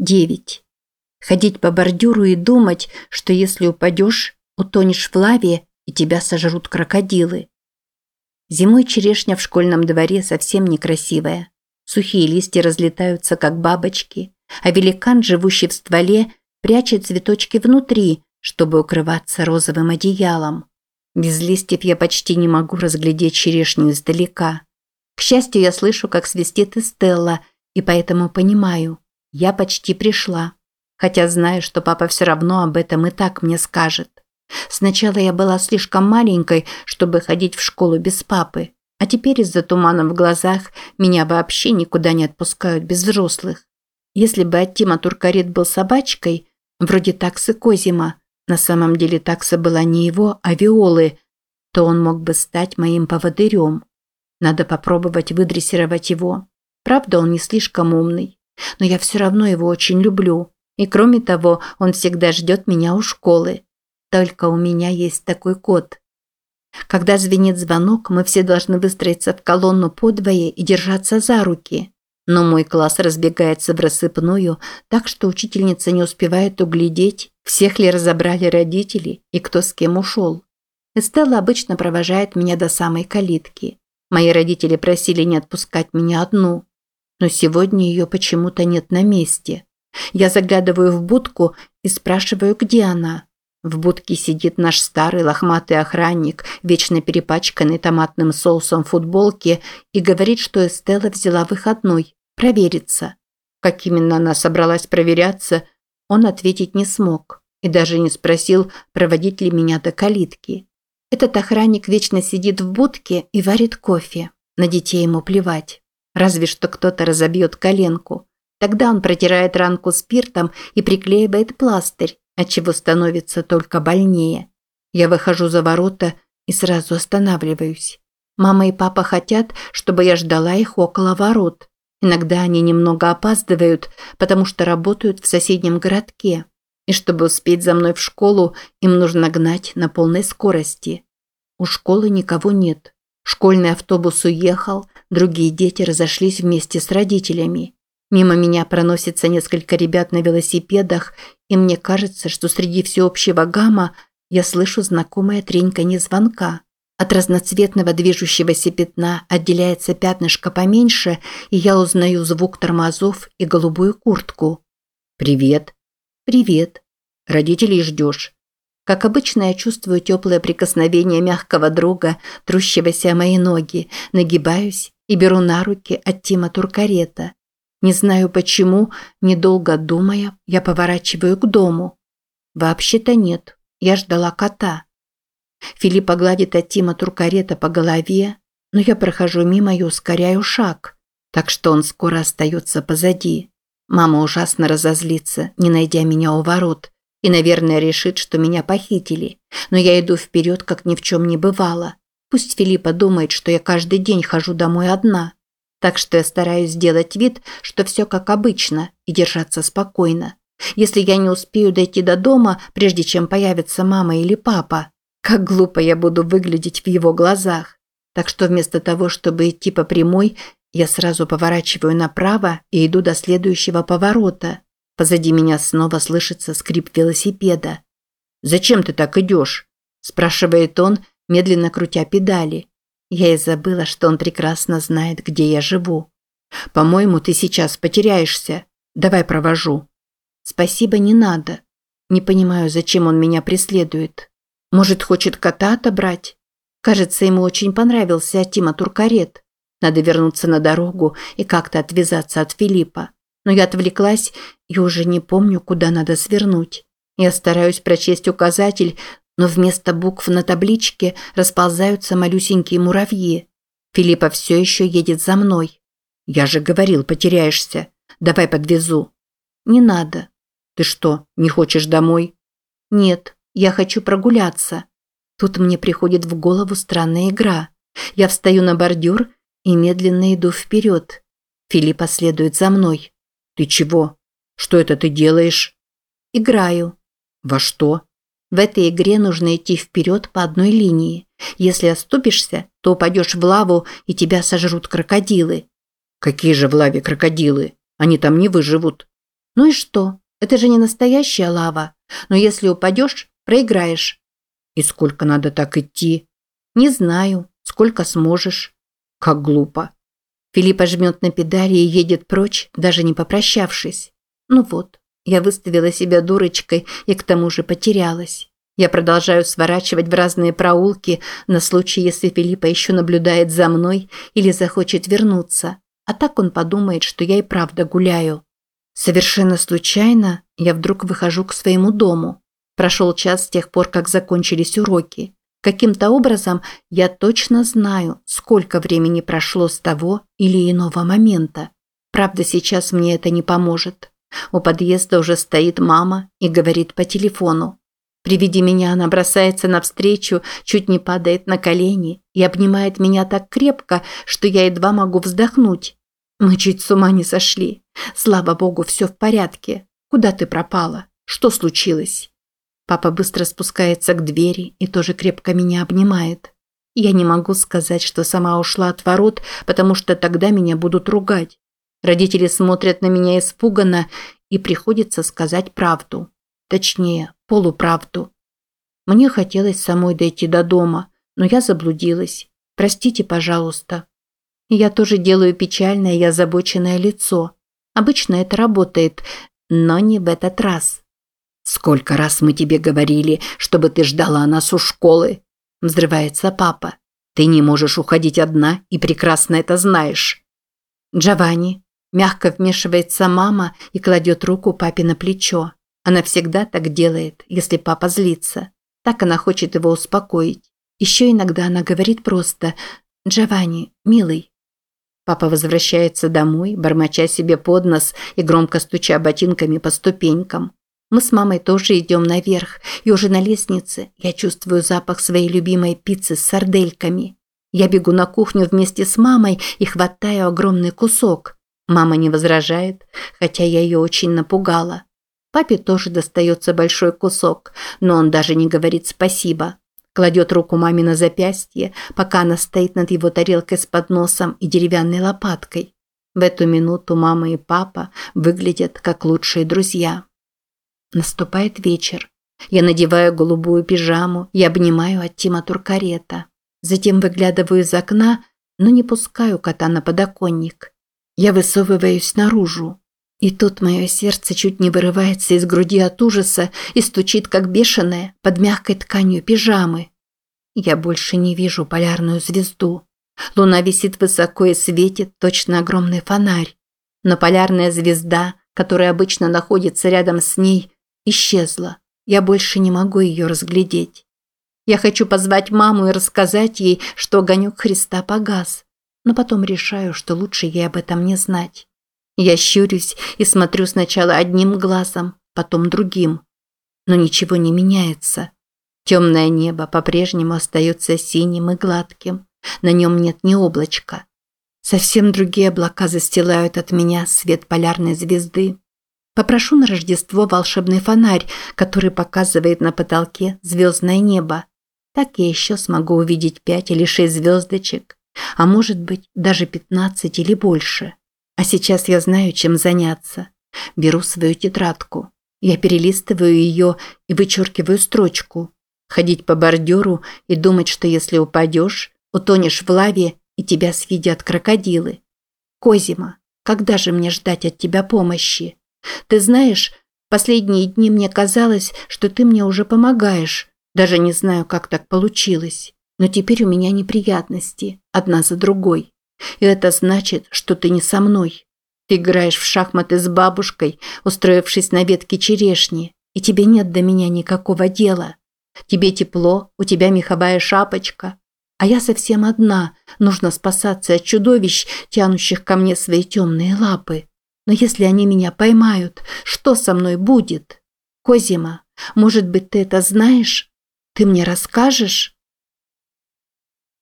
9. Ходить по бордюру и думать, что если упадешь, утонешь в лаве и тебя сожрут крокодилы. Зимой черешня в школьном дворе совсем некрасивая. Сухие листья разлетаются, как бабочки, а великан, живущий в стволе, прячет цветочки внутри, чтобы укрываться розовым одеялом. Без листьев я почти не могу разглядеть черешню издалека. К счастью, я слышу, как свистит Эстелла, и поэтому понимаю, я почти пришла. Хотя знаю, что папа все равно об этом и так мне скажет. Сначала я была слишком маленькой, чтобы ходить в школу без папы, а теперь из-за тумана в глазах меня вообще никуда не отпускают без взрослых. Если бы Аттима Туркарет был собачкой, вроде таксы Козима, на самом деле такса была не его, а Виолы, то он мог бы стать моим поводырем. Надо попробовать выдрессировать его. Правда, он не слишком умный но я все равно его очень люблю. И кроме того, он всегда ждет меня у школы. Только у меня есть такой кот. Когда звенит звонок, мы все должны выстроиться в колонну подвое и держаться за руки. Но мой класс разбегается в рассыпную, так что учительница не успевает углядеть, всех ли разобрали родители и кто с кем ушел. Эстелла обычно провожает меня до самой калитки. Мои родители просили не отпускать меня одну но сегодня ее почему-то нет на месте. Я заглядываю в будку и спрашиваю, где она. В будке сидит наш старый лохматый охранник, вечно перепачканный томатным соусом в футболке, и говорит, что Эстелла взяла выходной, провериться. Как именно она собралась проверяться, он ответить не смог и даже не спросил, проводить ли меня до калитки. Этот охранник вечно сидит в будке и варит кофе. На детей ему плевать. Разве что кто-то разобьет коленку. Тогда он протирает ранку спиртом и приклеивает пластырь, отчего становится только больнее. Я выхожу за ворота и сразу останавливаюсь. Мама и папа хотят, чтобы я ждала их около ворот. Иногда они немного опаздывают, потому что работают в соседнем городке. И чтобы успеть за мной в школу, им нужно гнать на полной скорости. У школы никого нет. Школьный автобус уехал, другие дети разошлись вместе с родителями. Мимо меня проносится несколько ребят на велосипедах, и мне кажется, что среди всеобщего гамма я слышу знакомое треньканье звонка. От разноцветного движущегося пятна отделяется пятнышко поменьше, и я узнаю звук тормозов и голубую куртку. «Привет». «Привет». «Родителей ждешь?» Как обычно, я чувствую теплое прикосновение мягкого друга, трущегося о мои ноги, нагибаюсь и беру на руки от Тима Туркарета. Не знаю почему, недолго думая, я поворачиваю к дому. Вообще-то нет, я ждала кота. Филипп гладит от Тима Туркарета по голове, но я прохожу мимо и ускоряю шаг, так что он скоро остается позади. Мама ужасно разозлится, не найдя меня у ворот, и, наверное, решит, что меня похитили. Но я иду вперед, как ни в чем не бывало. Пусть Филиппа думает, что я каждый день хожу домой одна. Так что я стараюсь сделать вид, что все как обычно, и держаться спокойно. Если я не успею дойти до дома, прежде чем появится мама или папа, как глупо я буду выглядеть в его глазах. Так что вместо того, чтобы идти по прямой, я сразу поворачиваю направо и иду до следующего поворота. Позади меня снова слышится скрип велосипеда. «Зачем ты так идешь?» – спрашивает он, медленно крутя педали. Я и забыла, что он прекрасно знает, где я живу. «По-моему, ты сейчас потеряешься. Давай провожу». «Спасибо, не надо. Не понимаю, зачем он меня преследует. Может, хочет кота отобрать? Кажется, ему очень понравился Тима Туркарет. Надо вернуться на дорогу и как-то отвязаться от Филиппа но я отвлеклась и уже не помню, куда надо свернуть. Я стараюсь прочесть указатель, но вместо букв на табличке расползаются малюсенькие муравьи. Филиппа все еще едет за мной. Я же говорил, потеряешься. Давай подвезу. Не надо. Ты что, не хочешь домой? Нет, я хочу прогуляться. Тут мне приходит в голову странная игра. Я встаю на бордюр и медленно иду вперед. Филиппа следует за мной. «Ты чего? Что это ты делаешь?» «Играю». «Во что?» В этой игре нужно идти вперед по одной линии. Если оступишься, то упадешь в лаву, и тебя сожрут крокодилы. Какие же в лаве крокодилы? Они там не выживут. Ну и что? Это же не настоящая лава. Но если упадешь, проиграешь. И сколько надо так идти? Не знаю. Сколько сможешь. Как глупо. Филиппа жмет на педали и едет прочь, даже не попрощавшись. Ну вот, я выставила себя дурочкой и к тому же потерялась. Я продолжаю сворачивать в разные проулки на случай, если Филиппа еще наблюдает за мной или захочет вернуться. А так он подумает, что я и правда гуляю. Совершенно случайно я вдруг выхожу к своему дому. Прошел час с тех пор, как закончились уроки. Каким-то образом я точно знаю, сколько времени прошло с того или иного момента. Правда, сейчас мне это не поможет. У подъезда уже стоит мама и говорит по телефону. При виде меня она бросается навстречу, чуть не падает на колени и обнимает меня так крепко, что я едва могу вздохнуть. Мы чуть с ума не сошли. Слава богу, все в порядке. Куда ты пропала? Что случилось? Папа быстро спускается к двери и тоже крепко меня обнимает. Я не могу сказать, что сама ушла от ворот, потому что тогда меня будут ругать. Родители смотрят на меня испуганно, и приходится сказать правду. Точнее, полуправду. Мне хотелось самой дойти до дома, но я заблудилась. Простите, пожалуйста. Я тоже делаю печальное и озабоченное лицо. Обычно это работает, но не в этот раз. «Сколько раз мы тебе говорили, чтобы ты ждала нас у школы?» Взрывается папа. «Ты не можешь уходить одна и прекрасно это знаешь». «Джованни». Мягко вмешивается мама и кладет руку папе на плечо. Она всегда так делает, если папа злится. Так она хочет его успокоить. Еще иногда она говорит просто «Джованни, милый, Папа возвращается домой, бормоча себе под нос и громко стуча ботинками по ступенькам. Мы с мамой тоже идем наверх, и уже на лестнице я чувствую запах своей любимой пиццы с сардельками. Я бегу на кухню вместе с мамой и хватаю огромный кусок. Мама не возражает, хотя я ее очень напугала. Папе тоже достается большой кусок, но он даже не говорит спасибо. Кладет руку маме на запястье, пока она стоит над его тарелкой с подносом и деревянной лопаткой. В эту минуту мама и папа выглядят как лучшие друзья. Наступает вечер. Я надеваю голубую пижаму и обнимаю от Тима Туркарета. Затем выглядываю из окна, но не пускаю кота на подоконник. Я высовываюсь наружу. И тут мое сердце чуть не вырывается из груди от ужаса и стучит, как бешеное, под мягкой тканью пижамы. Я больше не вижу полярную звезду. Луна висит высоко и светит, точно огромный фонарь. Но полярная звезда, которая обычно находится рядом с ней, исчезла. Я больше не могу ее разглядеть. Я хочу позвать маму и рассказать ей, что огонек Христа погас. Но потом решаю, что лучше ей об этом не знать. Я щурюсь и смотрю сначала одним глазом, потом другим. Но ничего не меняется. Темное небо по-прежнему остается синим и гладким. На нем нет ни облачка. Совсем другие облака застилают от меня свет полярной звезды. Попрошу на Рождество волшебный фонарь, который показывает на потолке звездное небо. Так я еще смогу увидеть пять или шесть звездочек, а может быть даже пятнадцать или больше. А сейчас я знаю, чем заняться. Беру свою тетрадку. Я перелистываю ее и вычеркиваю строчку. Ходить по бордюру и думать, что если упадешь, утонешь в лаве и тебя съедят крокодилы. Козима, когда же мне ждать от тебя помощи? Ты знаешь, последние дни мне казалось, что ты мне уже помогаешь. Даже не знаю, как так получилось. Но теперь у меня неприятности, одна за другой. И это значит, что ты не со мной. Ты играешь в шахматы с бабушкой, устроившись на ветке черешни, и тебе нет до меня никакого дела. Тебе тепло, у тебя меховая шапочка, а я совсем одна, нужно спасаться от чудовищ, тянущих ко мне свои темные лапы. Но если они меня поймают, что со мной будет? Козима, может быть, ты это знаешь? Ты мне расскажешь?»